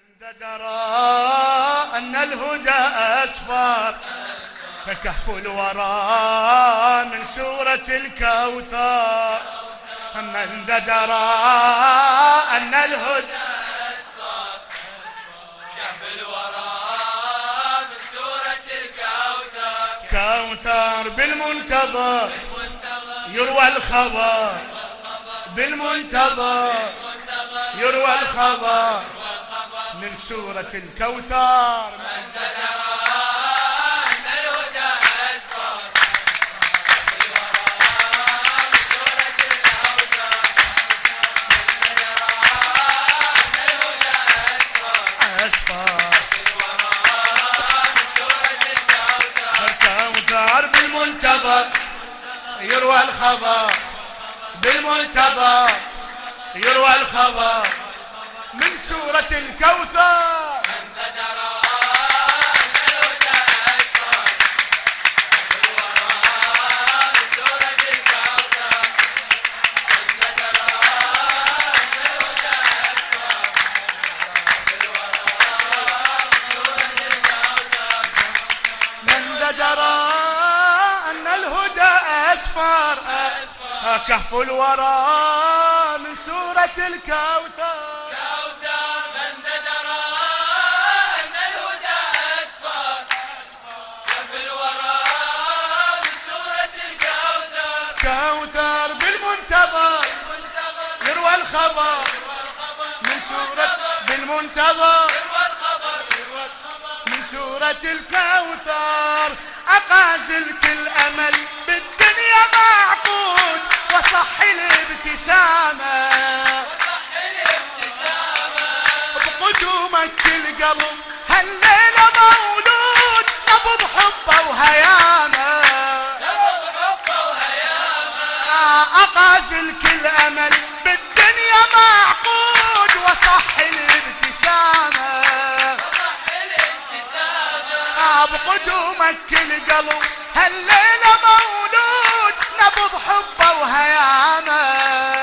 من درى أن الهدى أسفار. فكهف الورى من سورة الكوثر. من درى أن الهدى من سورة الكوثر كوثر بالمنتظر يروى الخبر. بالمنتظر يروى الخبر. من سورة الكوثر. من درى أن الهدى بالمنتظر يروى الخبر. بالمنتظر يروى الخبر. من سورة الكوثر. من كهف الورى من سورة الكوثر. منتظر يروى الخبر من سورة بالمنتظر من سورة الكوثر. أقازل كل أمل بالدنيا معقود وصح الابتسامة بقدومك كل قلب هالليلة مولود. نبض حبه وهيامة. نبض حبه وهيامة أقازل كل أمل بقدومك كل قلب هالليلة مولود نبض حبه وهيامة.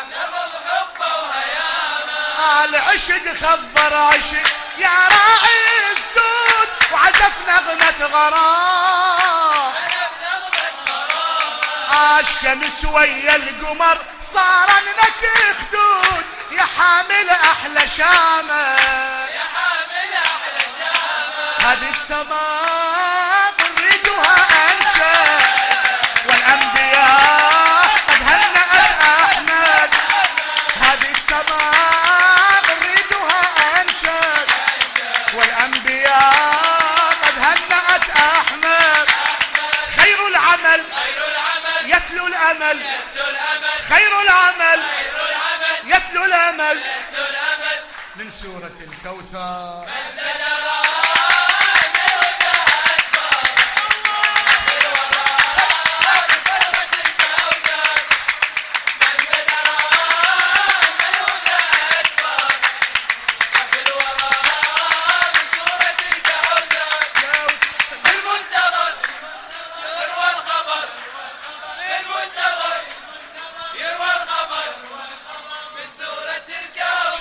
نبض حبه وهيامة. العشق خضر عشق. يا راعي السود وعزف نغمة غرام. الشمس ويا القمر صار لك خدود. يا حامل أحلى شامة. يا حامل أحلى شامة. هذه السماء العمل. خير العمل. يتلو الأمل. خير العمل. يتلو الأمل. من سورة الكوثر.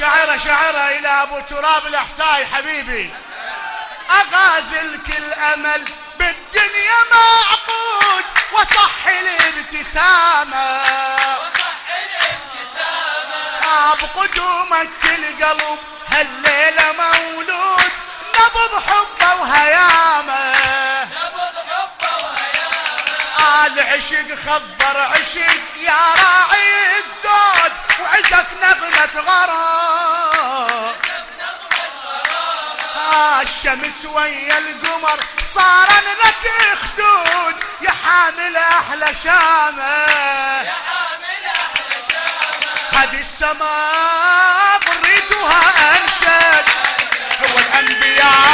شعره شعره إلى أبو تراب الأحساي حبيبي. أغازل كل أمل بالدنيا معقود وصح الابتسامة وصح الابتسامة بقدومك كل قلب هالليلة مولود نبض حبه وهيامة. نبض حبه وهيامة العشق خضر عشق يا راعي الزود وعزف نغمة غرام الشمس ويا القمر صار لك خدود. يا حامل أحلى شامة. يا حامل أحلى شامة. هذه السماء نريدها أنشد. هو الانبياء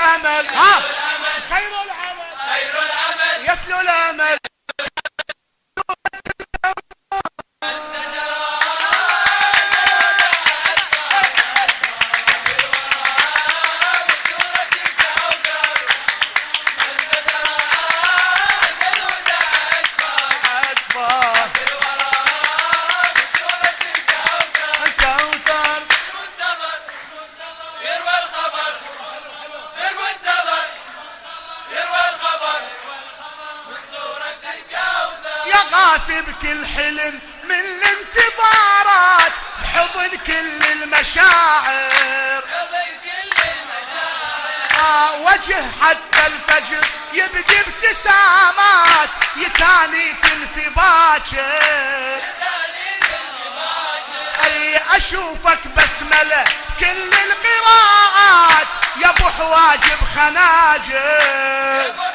يتلو الأمل. ها الأمل خير العمل. خير العمل. يتلو الأمل. غافي بكل حلم من الانتظارات بحضن كل المشاعر. يضي كل المشاعر وجه حتى الفجر يبدي ابتسامات يتاني تلفي باكر. أي أشوفك بسمله كل القراءات يا ابو حواجب خناجر.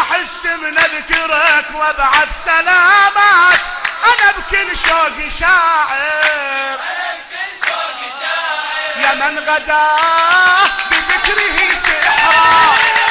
أحس من أذكرك وابعث سلامات أنا بكل شوق شاعر. يا من غداه بذكره سحرا.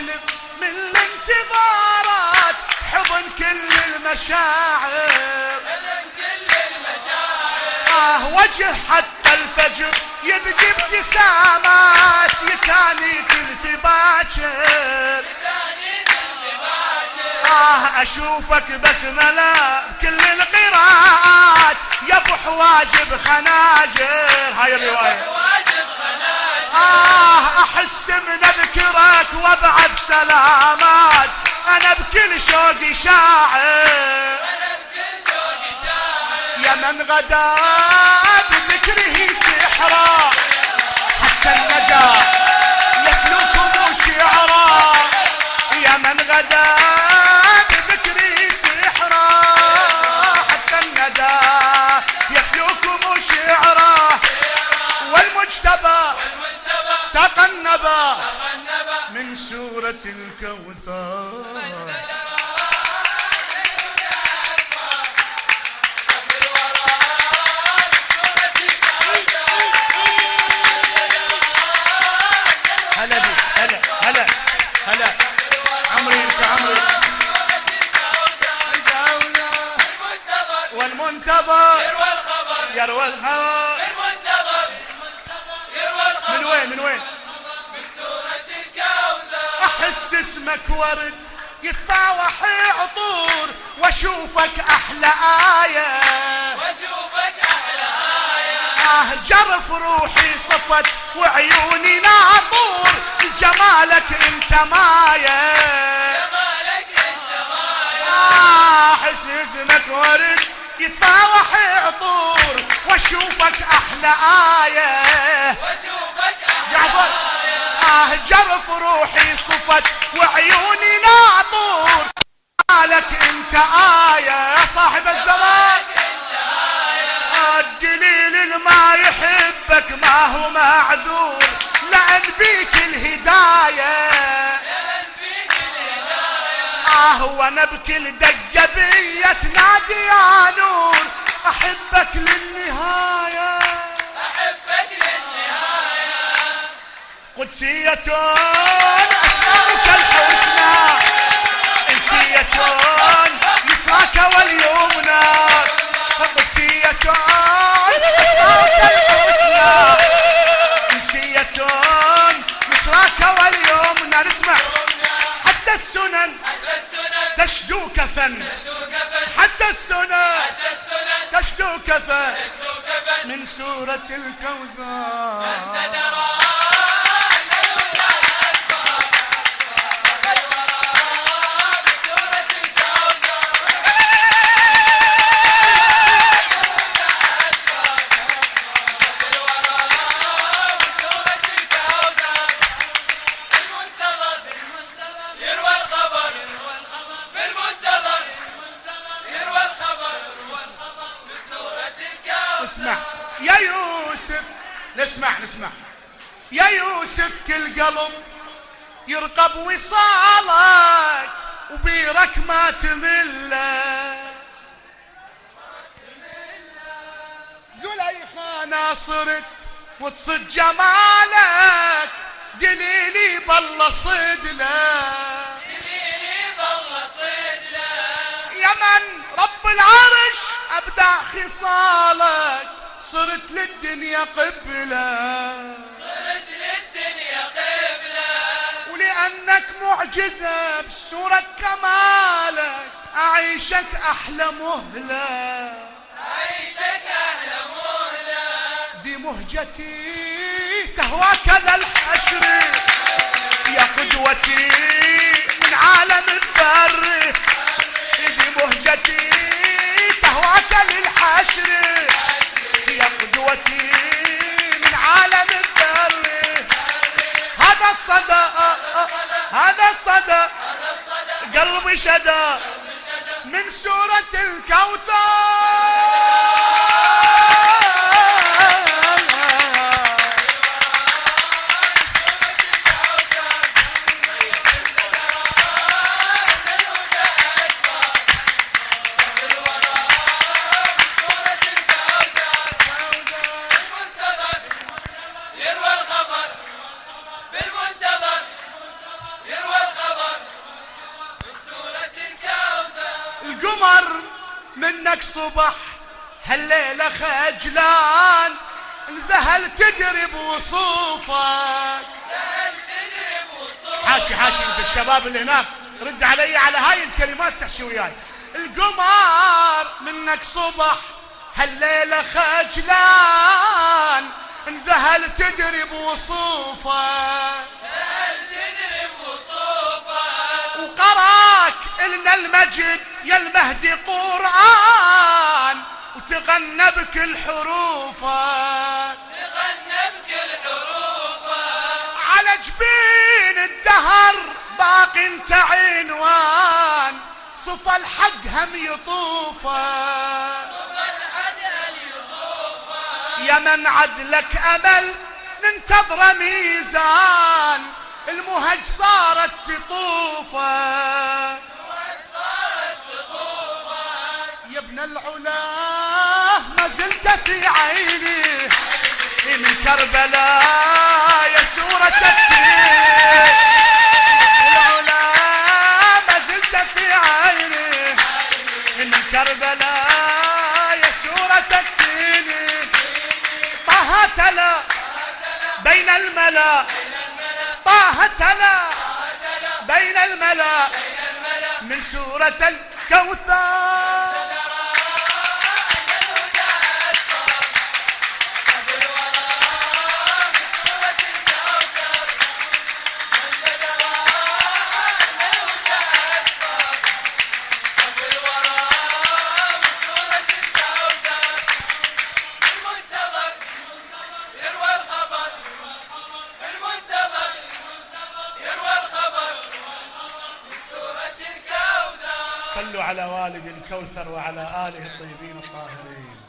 بكل حلم من الانتظارات حضن كل المشاعر. إذن كل المشاعر آه وجه حتى الفجر يبدي ابتسامات يتاني تلفي باكر آه أشوفك بسملة بكل القراءات يا أبو حواجب خناجر. هاي الرواية. آه أحس من وأبعد سلامات. أنا بكل شوقي شاعر. يا من غدا بذكره سحرا. حتى الندى يتلوكم شعرا. يا من غدا المنتظر والمنتظر. يروى الخبر. يروى الهوى المنتظر يروى الخبر. من وين من وين؟ احس اسمك ورد يتفاوح عطور وأشوفك أحلى آية. وأشوفك أحلى آية. آه جرف روحي صفت وعيوني ناطور جمالك إنت مايه جمالك إنت مايا. آه احس اسمك ورد يتفاوح عطور وأشوفك أحلى آية. وأشوفك أحلى جعفر آه جرف روحي صفت وعيوني ناطور. مالك انت آية يا صاحب الزمان. الدليل ما يحبك ما هو معذور. لأن بيك الهداية. آه وأنا بكل دقة بيا تنادي يا نور. أحبك للنهاية. قدسية. أسماؤك الحسنى. انسية يسراك واليمنى. قدسية. أسماؤك الحسنى. انسية يسراك واليمنى. نسمع. حتى السنن حتى السنن تشدو كفن حتى السنن تشدو كفن من سورة الكوثر. وصالك وبيرك ما تملة. زليخا ناصرت وتصد جمالك قليلي بالله صدلة. دليلي بالله صدلة. يا من رب العرش أبدع خصالك صرت للدنيا قبلة. قبله ولانك معجزة بصوره كمالك. أعيشك أحلى مهلة. عيشك أحلى مهلة. دي مهجتي تهواك ذا الحشر. يا قدوتي من عالم الذر. دي مهجتي تهواك للحشر يا قدوتي من عالم قلبي شدى من سورة الكوثر. منك صبح هالليلة خجلان انذهل تدري بوصوفك حاشي حاشي انت الشباب اللي هناك رد علي على هاي الكلمات تحشي وياي. القمر منك صبح هالليلة خجلان انذهل تدري بوصوفك هل تدري بوصوفك وقرأك إلنا المجد يا المهدي قرآن وتغنى بكل حروفك تغنى بكل حروفك على جبين الدهر باق انت عنوان صفى الحق هم يطوفك يا من عدلك أمل ننتظر ميزان المهج صارت تطوفك ابن العلا ما زلت في عيني. من كربلاء يا سورة العلا ما زلت في عيني. من كربلاء يا سورة الدين طه تلا بين الملا. طه تلا بين الملا. من سورة الكوثر. الكوثر وعلى آله الطيبين الطاهرين.